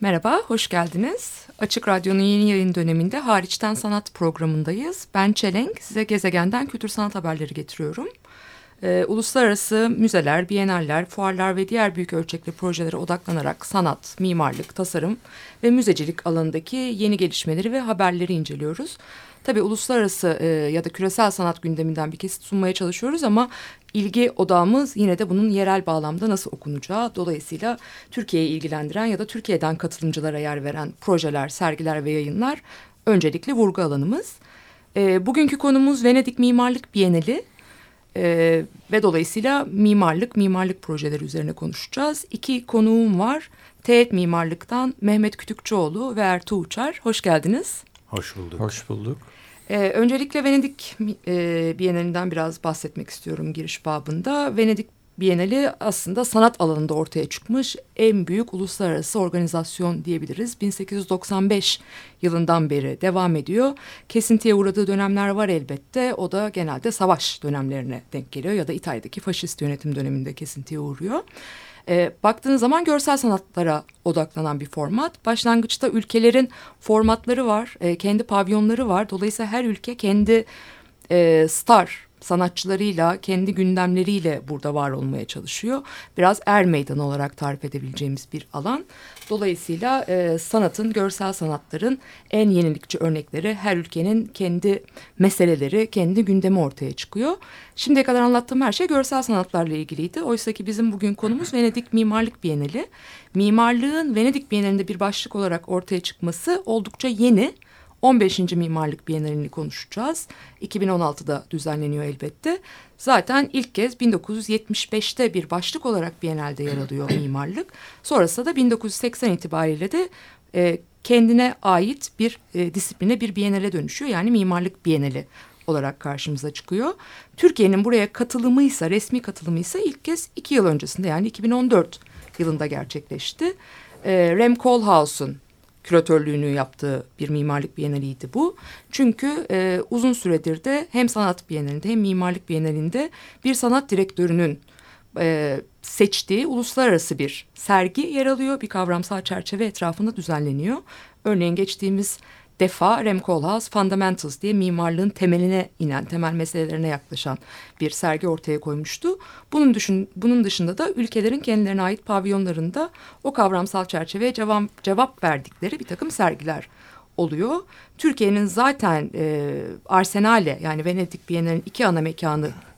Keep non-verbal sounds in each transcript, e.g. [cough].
Merhaba, hoş geldiniz. Açık Radyo'nun yeni yayın döneminde Hariçten Sanat programındayız. Ben Çelenk, size gezegenden kültür sanat haberleri getiriyorum. Ee, uluslararası müzeler, biyenaller, fuarlar ve diğer büyük ölçekli projelere odaklanarak sanat, mimarlık, tasarım ve müzecilik alanındaki yeni gelişmeleri ve haberleri inceliyoruz. Tabii uluslararası e, ya da küresel sanat gündeminden bir kesit sunmaya çalışıyoruz ama ilgi odağımız yine de bunun yerel bağlamda nasıl okunacağı. Dolayısıyla Türkiye'yi ilgilendiren ya da Türkiye'den katılımcılara yer veren projeler, sergiler ve yayınlar öncelikli vurgu alanımız. E, bugünkü konumuz Venedik Mimarlık Bienali. Ee, ve dolayısıyla mimarlık, mimarlık projeleri üzerine konuşacağız. İki konuğum var. Teğet Mimarlık'tan Mehmet Kütükçüoğlu ve Ertuğ Uçar. Hoş geldiniz. Hoş bulduk. Hoş bulduk. Ee, öncelikle Venedik e, Bienalinden biraz bahsetmek istiyorum giriş babında. Venedik Bienali aslında sanat alanında ortaya çıkmış en büyük uluslararası organizasyon diyebiliriz. 1895 yılından beri devam ediyor. Kesintiye uğradığı dönemler var elbette. O da genelde savaş dönemlerine denk geliyor ya da İtalya'daki faşist yönetim döneminde kesintiye uğruyor. E, baktığınız zaman görsel sanatlara odaklanan bir format. Başlangıçta ülkelerin formatları var, e, kendi pavyonları var. Dolayısıyla her ülke kendi e, star sanatçılarıyla, kendi gündemleriyle burada var olmaya çalışıyor. Biraz er meydanı olarak tarif edebileceğimiz bir alan. Dolayısıyla e, sanatın, görsel sanatların en yenilikçi örnekleri her ülkenin kendi meseleleri, kendi gündemi ortaya çıkıyor. Şimdiye kadar anlattığım her şey görsel sanatlarla ilgiliydi. Oysa ki bizim bugün konumuz Venedik Mimarlık Bienali. Mimarlığın Venedik Bienalinde bir başlık olarak ortaya çıkması oldukça yeni. 15. Mimarlık Bienalini konuşacağız. 2016'da düzenleniyor elbette. Zaten ilk kez 1975'te bir başlık olarak Bienalde yer alıyor [clears throat] mimarlık. Sonrasında da 1980 itibariyle de e, kendine ait bir e, disipline bir Bienale dönüşüyor. Yani mimarlık Bienali olarak karşımıza çıkıyor. Türkiye'nin buraya katılımıysa, resmi katılımıysa ilk kez iki yıl öncesinde yani 2014 yılında gerçekleşti. E, Rem Koolhaas'un küratörlüğünü yaptığı bir mimarlık bienaliydi bu. Çünkü e, uzun süredir de hem sanat bienalinde hem mimarlık bienalinde bir sanat direktörünün e, seçtiği uluslararası bir sergi yer alıyor. Bir kavramsal çerçeve etrafında düzenleniyor. Örneğin geçtiğimiz defa Rem Koolhaas Fundamentals diye mimarlığın temeline inen, temel meselelerine yaklaşan bir sergi ortaya koymuştu. Bunun, düşün, bunun dışında da ülkelerin kendilerine ait pavyonlarında o kavramsal çerçeveye cevap, cevap verdikleri bir takım sergiler oluyor. Türkiye'nin zaten e, Arsenal'e yani Venedik Bienali'nin iki ana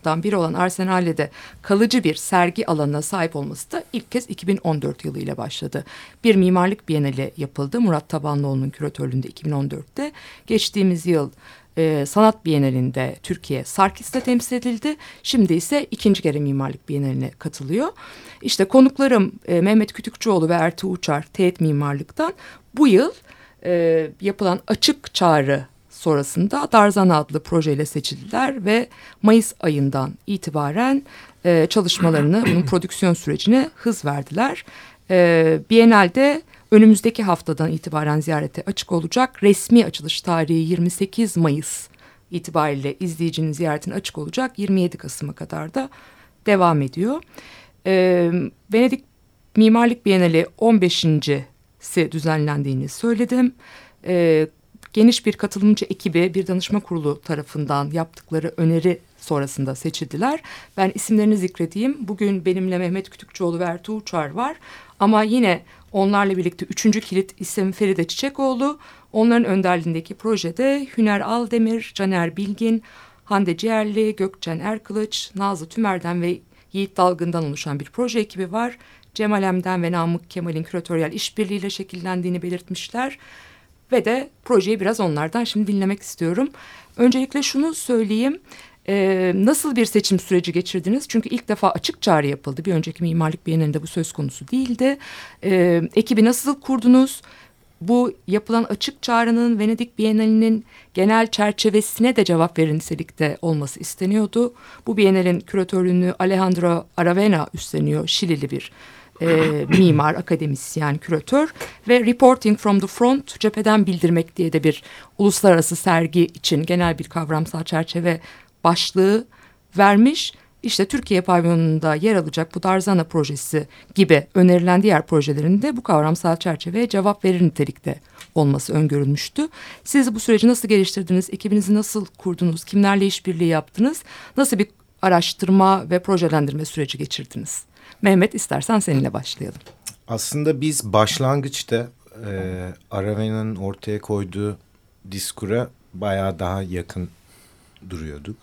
mekanından biri olan Arsenal'de kalıcı bir sergi alanına sahip olması da ilk kez 2014 yılıyla başladı. Bir mimarlık bienali yapıldı Murat Tabanlıoğlu'nun küratörlüğünde 2014'te. Geçtiğimiz yıl e, Sanat Bienalinde Türkiye Sarkis'te temsil edildi. Şimdi ise ikinci kere Mimarlık Bienaline katılıyor. İşte konuklarım e, Mehmet Kütükçüoğlu ve Ertuğ Uçar Teğet Mimarlık'tan bu yıl e, yapılan açık çağrı sonrasında Darzan adlı projeyle seçildiler ve Mayıs ayından itibaren e, çalışmalarını, [clears throat] bunun prodüksiyon sürecine hız verdiler. E, Biennale'de önümüzdeki haftadan itibaren ziyarete açık olacak. Resmi açılış tarihi 28 Mayıs itibariyle izleyicinin ziyaretine açık olacak. 27 Kasım'a kadar da devam ediyor. E, Venedik Mimarlık Bienali 15 düzenlendiğini söyledim. E, geniş bir katılımcı ekibi bir danışma kurulu tarafından yaptıkları öneri sonrasında seçildiler. Ben isimlerini zikredeyim. Bugün benimle Mehmet Kütükçüoğlu ve Ertuğ Uçar var. Ama yine onlarla birlikte üçüncü kilit isim Feride Çiçekoğlu. Onların önderliğindeki projede Hüner Aldemir, Caner Bilgin, Hande Ciğerli, Gökçen Erkılıç, Nazlı Tümer'den ve Yiğit Dalgın'dan oluşan bir proje ekibi var. Cemal Em'den ve Namık Kemal'in küratöryel işbirliğiyle şekillendiğini belirtmişler. Ve de projeyi biraz onlardan şimdi dinlemek istiyorum. Öncelikle şunu söyleyeyim. Ee, nasıl bir seçim süreci geçirdiniz? Çünkü ilk defa açık çağrı yapıldı. Bir önceki mimarlık bienalinde bu söz konusu değildi. Ee, ekibi nasıl kurdunuz? Bu yapılan açık çağrının Venedik Bienalinin genel çerçevesine de cevap verir nitelikte olması isteniyordu. Bu Bienalin küratörlüğünü Alejandro Aravena üstleniyor. Şilili bir e, mimar, akademisyen, küratör ve Reporting from the Front cepheden bildirmek diye de bir uluslararası sergi için genel bir kavramsal çerçeve başlığı vermiş işte Türkiye pavyonunda yer alacak bu Darzana projesi gibi önerilen diğer projelerinde bu kavramsal çerçeveye cevap verir nitelikte olması öngörülmüştü. Siz bu süreci nasıl geliştirdiniz? Ekibinizi nasıl kurdunuz? Kimlerle işbirliği yaptınız? Nasıl bir araştırma ve projelendirme süreci geçirdiniz? Mehmet istersen seninle başlayalım. Aslında biz başlangıçta e, Aravena'nın ortaya koyduğu diskura bayağı daha yakın duruyorduk.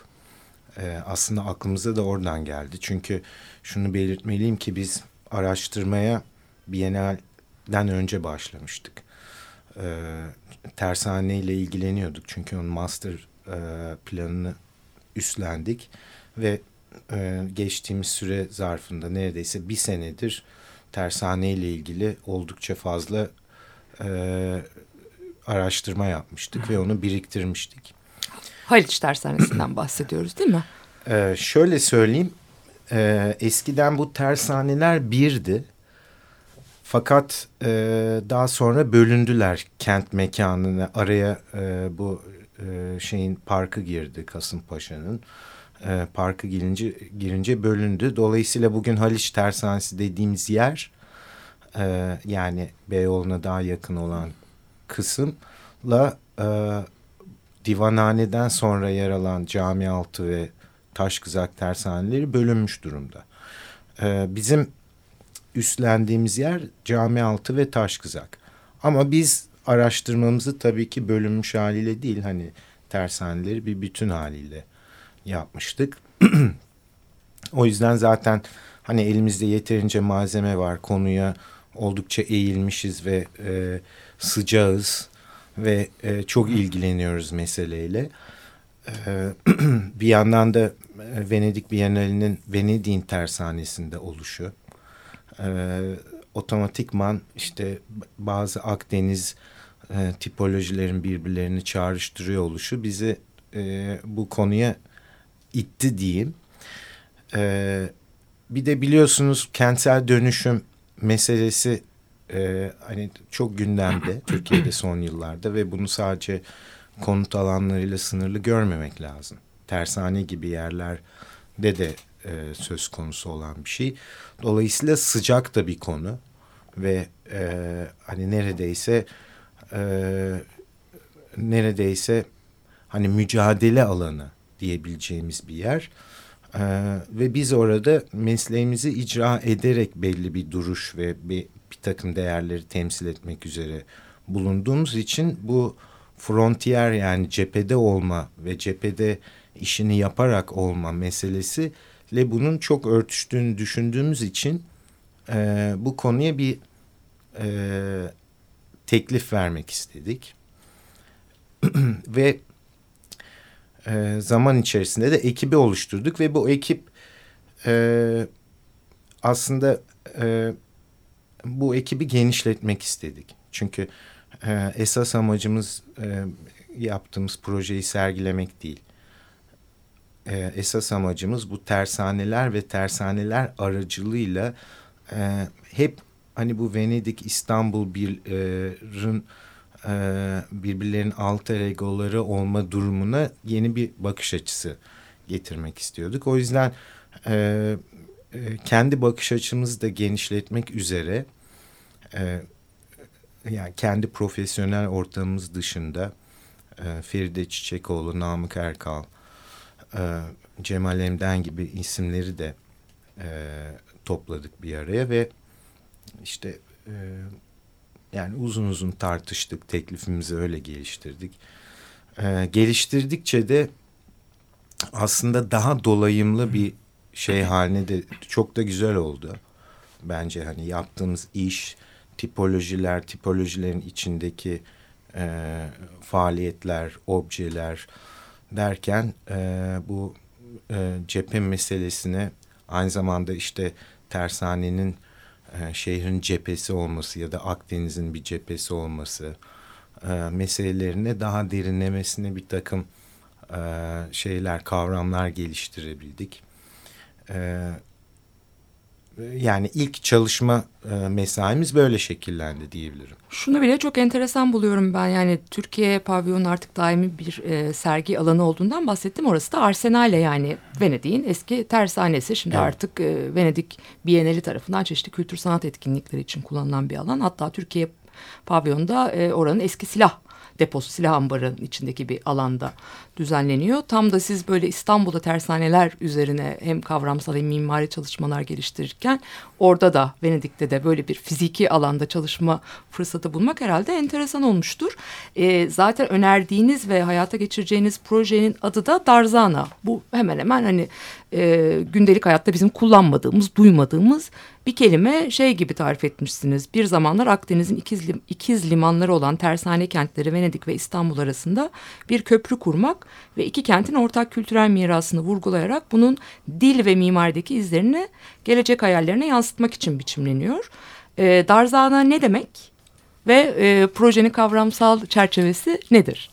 E, aslında aklımıza da oradan geldi. Çünkü şunu belirtmeliyim ki biz araştırmaya Biennale'den önce başlamıştık. E, tersane ile ilgileniyorduk. Çünkü onun master e, planını üstlendik. Ve e, geçtiğimiz süre zarfında neredeyse bir senedir tersane ile ilgili oldukça fazla e, araştırma yapmıştık ve onu biriktirmiştik. Haliç Tersanesi'nden [clears throat] bahsediyoruz değil mi? Ee, şöyle söyleyeyim. E, eskiden bu tersaneler birdi. Fakat e, daha sonra bölündüler kent mekanına. Araya e, bu e, şeyin parkı girdi Kasımpaşa'nın. E, parkı girince, girince bölündü. Dolayısıyla bugün Haliç Tersanesi dediğimiz yer e, yani Beyoğlu'na daha yakın olan kısımla e, divanhaneden sonra yer alan camialtı ve taş kızak tersaneleri bölünmüş durumda. E, bizim üstlendiğimiz yer camialtı ve taş kızak. Ama biz araştırmamızı tabii ki bölünmüş haliyle değil hani tersaneleri bir bütün haliyle yapmıştık. [clears throat] o yüzden zaten hani elimizde yeterince malzeme var konuya oldukça eğilmişiz ve e, sıcağız ve e, çok ilgileniyoruz meseleyle. E, [clears throat] bir yandan da e, Venedik Bienalinin Venedik'in tersanesinde oluşu. E, otomatikman işte bazı Akdeniz e, tipolojilerin birbirlerini çağrıştırıyor oluşu bizi e, bu konuya itti diyeyim. E, bir de biliyorsunuz kentsel dönüşüm meselesi e, hani çok gündemde [clears throat] Türkiye'de son yıllarda ve bunu sadece konut alanlarıyla sınırlı görmemek lazım. Tersane gibi yerlerde de e, söz konusu olan bir şey. Dolayısıyla sıcak da bir konu ve e, hani neredeyse e, neredeyse hani mücadele alanı diyebileceğimiz bir yer. Ee, ve biz orada mesleğimizi icra ederek belli bir duruş ve bir, bir takım değerleri temsil etmek üzere bulunduğumuz için bu frontier yani cephede olma ve cephede işini yaparak olma meselesiyle bunun çok örtüştüğünü düşündüğümüz için e, bu konuya bir e, teklif vermek istedik. [clears throat] ve e, zaman içerisinde de ekibi oluşturduk ve bu ekip e, aslında e, bu ekibi genişletmek istedik. Çünkü e, esas amacımız e, yaptığımız projeyi sergilemek değil. E, esas amacımız bu tersaneler ve tersaneler aracılığıyla e, hep hani bu Venedik, İstanbul bir'in e, birbirlerinin alter egoları olma durumuna yeni bir bakış açısı getirmek istiyorduk. O yüzden e, e, kendi bakış açımızı da genişletmek üzere e, yani kendi profesyonel ortamımız dışında e, Feride Çiçekoğlu, Namık Erkal, e, Cemal Emden gibi isimleri de e, topladık bir araya ve işte e, yani uzun uzun tartıştık, teklifimizi öyle geliştirdik. Ee, geliştirdikçe de aslında daha dolayımlı bir şey haline de çok da güzel oldu. Bence hani yaptığımız iş, tipolojiler, tipolojilerin içindeki e, faaliyetler, objeler derken e, bu e, cephe meselesine aynı zamanda işte tersanenin e, şehrin cephesi olması ya da Akdeniz'in bir cephesi olması e, meselelerine daha derinlemesine bir takım e, şeyler, kavramlar geliştirebildik. E, yani ilk çalışma e, mesaimiz böyle şekillendi diyebilirim. Şunu bile çok enteresan buluyorum ben yani Türkiye pavyonu artık daimi bir e, sergi alanı olduğundan bahsettim. Orası da Arsenal'e yani Venedik'in eski tersanesi. Şimdi evet. artık e, Venedik Bienali tarafından çeşitli kültür sanat etkinlikleri için kullanılan bir alan. Hatta Türkiye pavyonda e, oranın eski silah deposu silah ambarının içindeki bir alanda düzenleniyor. Tam da siz böyle İstanbul'da tersaneler üzerine hem kavramsal hem mimari çalışmalar geliştirirken orada da Venedik'te de böyle bir fiziki alanda çalışma fırsatı bulmak herhalde enteresan olmuştur. E, zaten önerdiğiniz ve hayata geçireceğiniz projenin adı da Darzana. Bu hemen hemen hani e, gündelik hayatta bizim kullanmadığımız, duymadığımız bir kelime şey gibi tarif etmişsiniz. Bir zamanlar Akdeniz'in ikiz, ikiz limanları olan tersane kentleri Venedik ve İstanbul arasında bir köprü kurmak ve iki kentin ortak kültürel mirasını vurgulayarak bunun dil ve mimarideki izlerini gelecek hayallerine yansıtmak için biçimleniyor. E, Darzana ne demek ve e, projenin kavramsal çerçevesi nedir?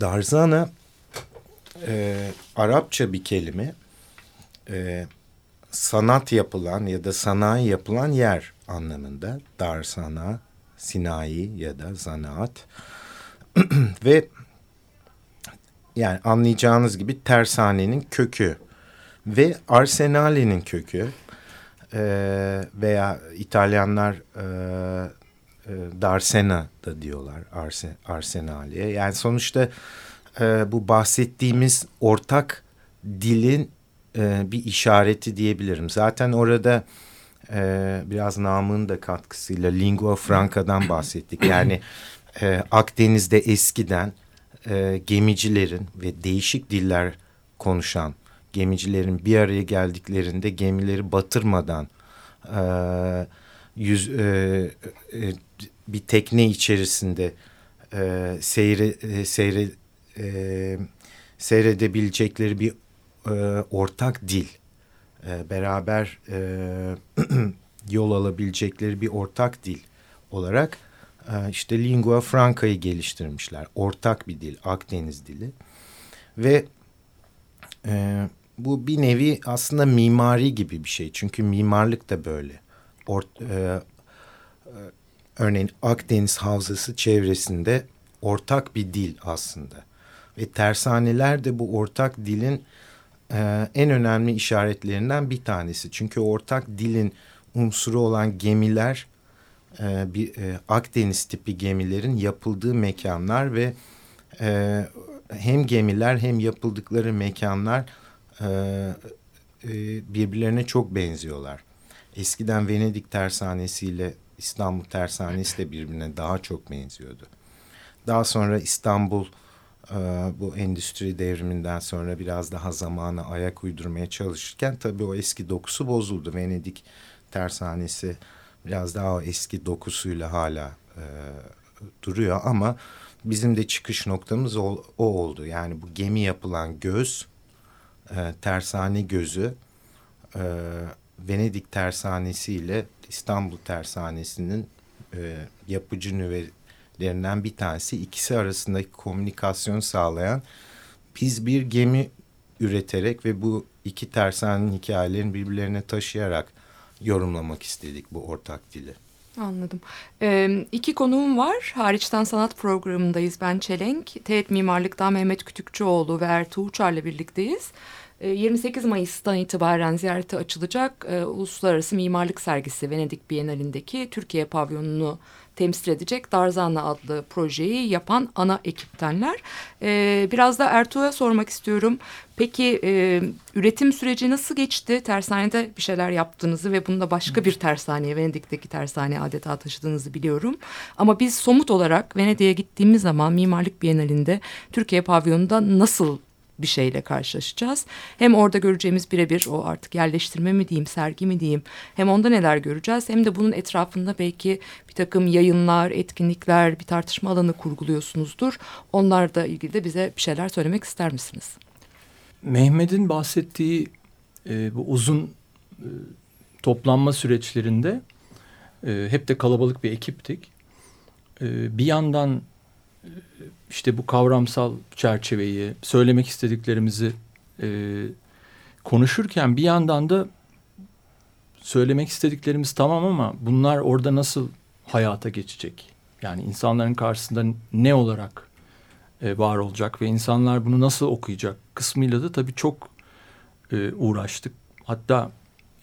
Darzana e, Arapça bir kelime. E, sanat yapılan ya da sanayi yapılan yer anlamında. Darsana, sinayi ya da zanaat. [clears throat] Ve yani anlayacağınız gibi tersanenin kökü ve arsenalenin kökü e, veya İtalyanlar e, e, darsena da diyorlar arse, arsenaliye. Yani sonuçta e, bu bahsettiğimiz ortak dilin e, bir işareti diyebilirim. Zaten orada e, biraz namın da katkısıyla lingua franca'dan bahsettik. [coughs] Yani e, Akdeniz'de eskiden e, gemicilerin ve değişik diller konuşan gemicilerin bir araya geldiklerinde gemileri batırmadan e, yüz e, e, bir tekne içerisinde e, seyre, e, seyre e, seyredebilecekleri bir e, ortak dil, e, beraber e, [clears throat] yol alabilecekleri bir ortak dil olarak e, işte lingua franca'yı geliştirmişler. Ortak bir dil, Akdeniz dili. Ve e, bu bir nevi aslında mimari gibi bir şey. Çünkü mimarlık da böyle. Ort, e, e, örneğin Akdeniz Havzası çevresinde ortak bir dil aslında. Ve tersaneler de bu ortak dilin e, en önemli işaretlerinden bir tanesi. Çünkü ortak dilin unsuru olan gemiler e, bir e, Akdeniz tipi gemilerin yapıldığı mekanlar ve e, hem gemiler hem yapıldıkları mekanlar e, e, birbirlerine çok benziyorlar. Eskiden Venedik tersanesiyle İstanbul tersanesi de birbirine daha çok benziyordu. Daha sonra İstanbul bu endüstri devriminden sonra biraz daha zamana ayak uydurmaya çalışırken tabii o eski dokusu bozuldu. Venedik tersanesi biraz daha o eski dokusuyla hala e, duruyor ama bizim de çıkış noktamız o, o oldu. Yani bu gemi yapılan göz, e, tersane gözü, e, Venedik tersanesi ile İstanbul tersanesinin e, yapıcı nüvelerinden bir tanesi. ikisi arasındaki komünikasyon sağlayan biz bir gemi üreterek ve bu iki tersanenin hikayelerini birbirlerine taşıyarak yorumlamak istedik bu ortak dili. Anladım. Ee, iki konuğum var. Hariçten sanat programındayız. Ben Çelenk. TED Mimarlık'tan Mehmet Kütükçüoğlu ve Ertuğ Uçar'la birlikteyiz. 28 Mayıs'tan itibaren ziyarete açılacak e, Uluslararası Mimarlık Sergisi Venedik Bienalindeki Türkiye pavyonunu temsil edecek Darzana adlı projeyi yapan ana ekiptenler. E, biraz da Ertuğ'a sormak istiyorum. Peki e, üretim süreci nasıl geçti? Tersanede bir şeyler yaptığınızı ve bunu da başka bir tersaneye, Venedik'teki tersaneye adeta taşıdığınızı biliyorum. Ama biz somut olarak Venedik'e gittiğimiz zaman Mimarlık Bienalinde Türkiye pavyonunda nasıl bir şeyle karşılaşacağız. Hem orada göreceğimiz birebir o artık yerleştirme mi diyeyim, sergi mi diyeyim. Hem onda neler göreceğiz hem de bunun etrafında belki bir takım yayınlar, etkinlikler, bir tartışma alanı kurguluyorsunuzdur. Onlarla ilgili de bize bir şeyler söylemek ister misiniz? Mehmet'in bahsettiği e, bu uzun e, toplanma süreçlerinde e, hep de kalabalık bir ekiptik. E, bir yandan işte bu kavramsal çerçeveyi, söylemek istediklerimizi e, konuşurken bir yandan da söylemek istediklerimiz tamam ama bunlar orada nasıl hayata geçecek? Yani insanların karşısında ne olarak e, var olacak ve insanlar bunu nasıl okuyacak kısmıyla da tabii çok e, uğraştık. Hatta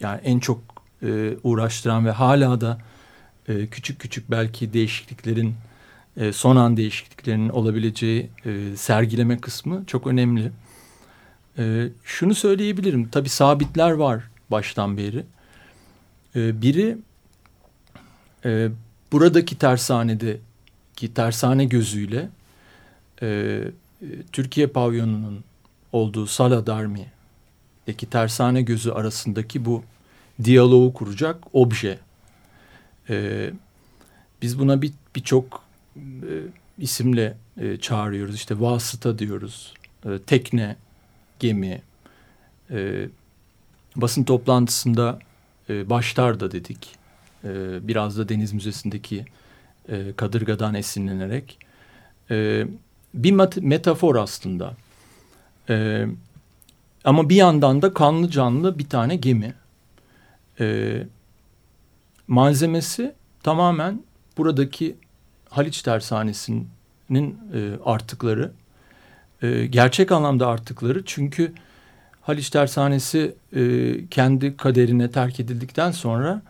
yani en çok e, uğraştıran ve hala da e, küçük küçük belki değişikliklerin e, son an değişikliklerinin olabileceği e, sergileme kısmı çok önemli. E, şunu söyleyebilirim. Tabii sabitler var baştan beri. E, biri e, buradaki tersanedeki tersane gözüyle e, Türkiye pavyonunun olduğu Sala Darmi'deki tersane gözü arasındaki bu diyaloğu kuracak obje. E, biz buna birçok bir e, isimle e, çağırıyoruz. İşte vasıta diyoruz, e, tekne, gemi. E, basın toplantısında e, başlar da dedik. E, biraz da Deniz Müzesi'ndeki e, kadırgadan esinlenerek. E, bir metafor aslında. E, ama bir yandan da kanlı canlı bir tane gemi. E, malzemesi tamamen buradaki Haliç Tersanesi'nin e, artıkları. E, gerçek anlamda artıkları çünkü Haliç Tersanesi e, kendi kaderine terk edildikten sonra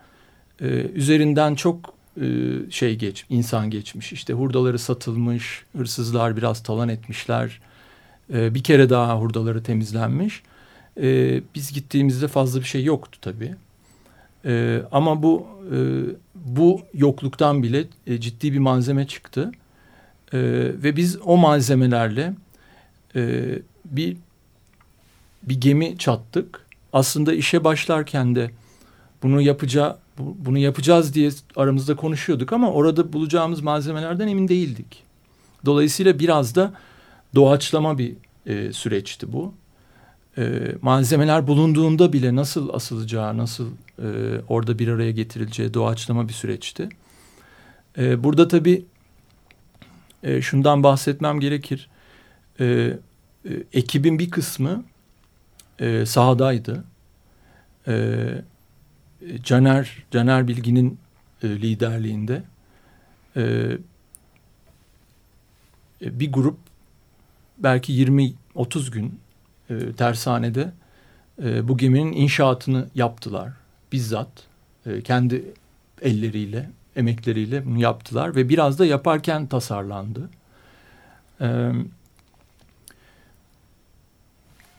e, üzerinden çok e, şey geç, insan geçmiş. İşte hurdaları satılmış, hırsızlar biraz talan etmişler. E, bir kere daha hurdaları temizlenmiş. E, biz gittiğimizde fazla bir şey yoktu tabii. E, ama bu e, bu yokluktan bile e, ciddi bir malzeme çıktı. E, ve biz o malzemelerle e, bir bir gemi çattık. Aslında işe başlarken de bunu yapacağı bunu yapacağız diye aramızda konuşuyorduk ama orada bulacağımız malzemelerden emin değildik. Dolayısıyla biraz da doğaçlama bir e, süreçti bu. E, malzemeler bulunduğunda bile nasıl asılacağı, nasıl e, orada bir araya getirileceği doğaçlama bir süreçti. E, burada tabii e, şundan bahsetmem gerekir. E, e, ekibin bir kısmı e, sahadaydı. E, Caner, Caner Bilgin'in e, liderliğinde e, e bir grup belki 20-30 gün e, tersanede e, bu geminin inşaatını yaptılar. Bizzat e, kendi elleriyle, emekleriyle bunu yaptılar ve biraz da yaparken tasarlandı. E,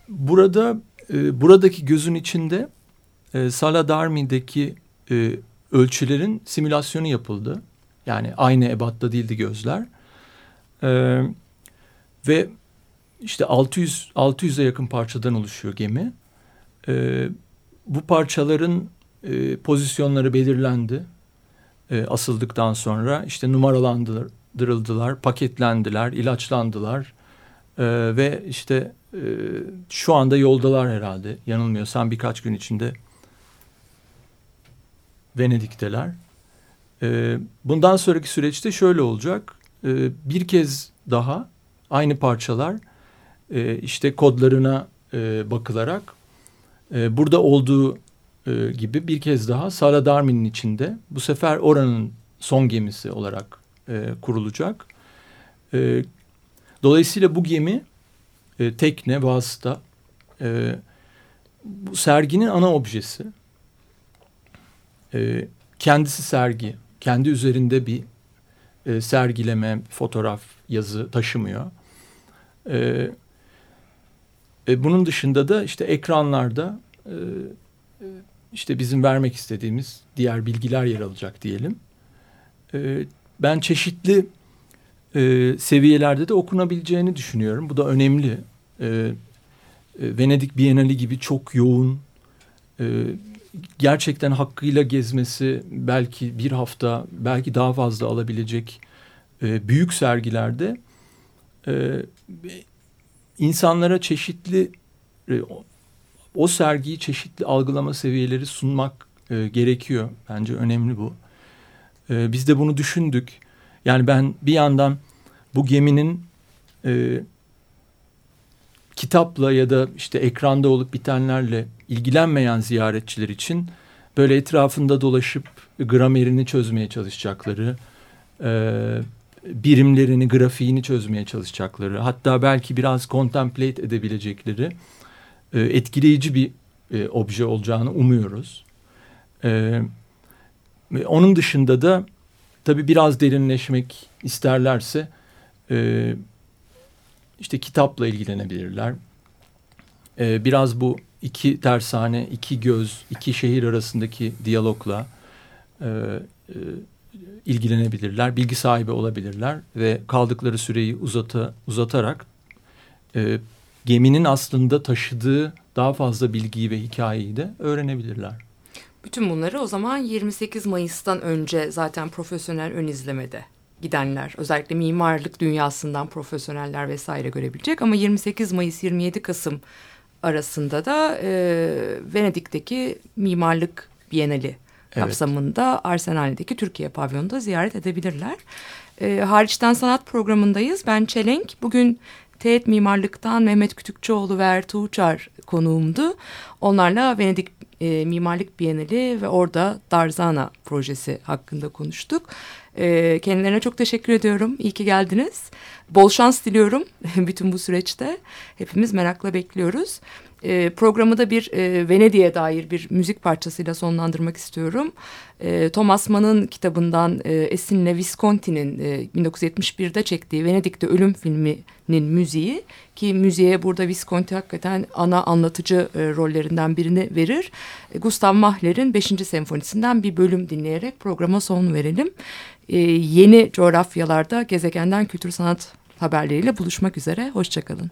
burada e, buradaki gözün içinde e, Sala Darmi'deki e, ölçülerin simülasyonu yapıldı. Yani aynı ebatta değildi gözler. E, ve işte 600 600'e yakın parçadan oluşuyor gemi. E, bu parçaların e, pozisyonları belirlendi. E, asıldıktan sonra işte numaralandırıldılar, paketlendiler, ilaçlandılar. E, ve işte e, şu anda yoldalar herhalde. Yanılmıyorsam birkaç gün içinde Venedik'teler. E, bundan sonraki süreçte şöyle olacak. E, bir kez daha aynı parçalar e, işte kodlarına e, bakılarak e, burada olduğu e, gibi bir kez daha Sara Darmin'in içinde bu sefer oranın son gemisi olarak e, kurulacak. E, dolayısıyla bu gemi e, tekne vasıta e, bu serginin ana objesi. E, kendisi sergi, kendi üzerinde bir e, sergileme, fotoğraf, yazı taşımıyor. E, e, bunun dışında da işte ekranlarda e, işte bizim vermek istediğimiz diğer bilgiler yer alacak diyelim. E, ben çeşitli e, seviyelerde de okunabileceğini düşünüyorum. Bu da önemli. E, e, Venedik Bienali gibi çok yoğun, e, gerçekten hakkıyla gezmesi belki bir hafta, belki daha fazla alabilecek e, büyük sergilerde e, insanlara çeşitli e, o sergiyi çeşitli algılama seviyeleri sunmak e, gerekiyor. Bence önemli bu. E, biz de bunu düşündük. Yani ben bir yandan bu geminin e, kitapla ya da işte ekranda olup bitenlerle ilgilenmeyen ziyaretçiler için böyle etrafında dolaşıp gramerini çözmeye çalışacakları, e, birimlerini, grafiğini çözmeye çalışacakları, hatta belki biraz contemplate edebilecekleri e, etkileyici bir e, obje olacağını umuyoruz. E, onun dışında da tabii biraz derinleşmek isterlerse e, işte kitapla ilgilenebilirler. E, biraz bu iki tersane, iki göz, iki şehir arasındaki diyalogla e, e, ilgilenebilirler, bilgi sahibi olabilirler ve kaldıkları süreyi uzata, uzatarak e, geminin aslında taşıdığı daha fazla bilgiyi ve hikayeyi de öğrenebilirler. Bütün bunları o zaman 28 Mayıs'tan önce zaten profesyonel ön izlemede gidenler özellikle mimarlık dünyasından profesyoneller vesaire görebilecek ama 28 Mayıs 27 Kasım arasında da e, Venedik'teki mimarlık bienali evet. kapsamında Arsenal'deki Türkiye pavyonunda ziyaret edebilirler. E, hariçten sanat programındayız. Ben Çelenk. Bugün Teğet Mimarlık'tan Mehmet Kütükçüoğlu ve Ertuğ Uçar konuğumdu. Onlarla Venedik e, Mimarlık Bienali ve orada Darzana projesi hakkında konuştuk. E, kendilerine çok teşekkür ediyorum. İyi ki geldiniz. Bol şans diliyorum [laughs] bütün bu süreçte. Hepimiz merakla bekliyoruz. E, programı da bir e, Venedik'e dair bir müzik parçasıyla sonlandırmak istiyorum. E, Thomas Mann'ın kitabından e, Esin'le Visconti'nin e, 1971'de çektiği Venedik'te Ölüm filminin müziği ki müziğe burada Visconti hakikaten ana anlatıcı e, rollerinden birini verir. E, Gustav Mahler'in 5. senfonisinden bir bölüm dinleyerek programa son verelim. E, yeni coğrafyalarda gezegenden kültür sanat haberleriyle buluşmak üzere. Hoşçakalın.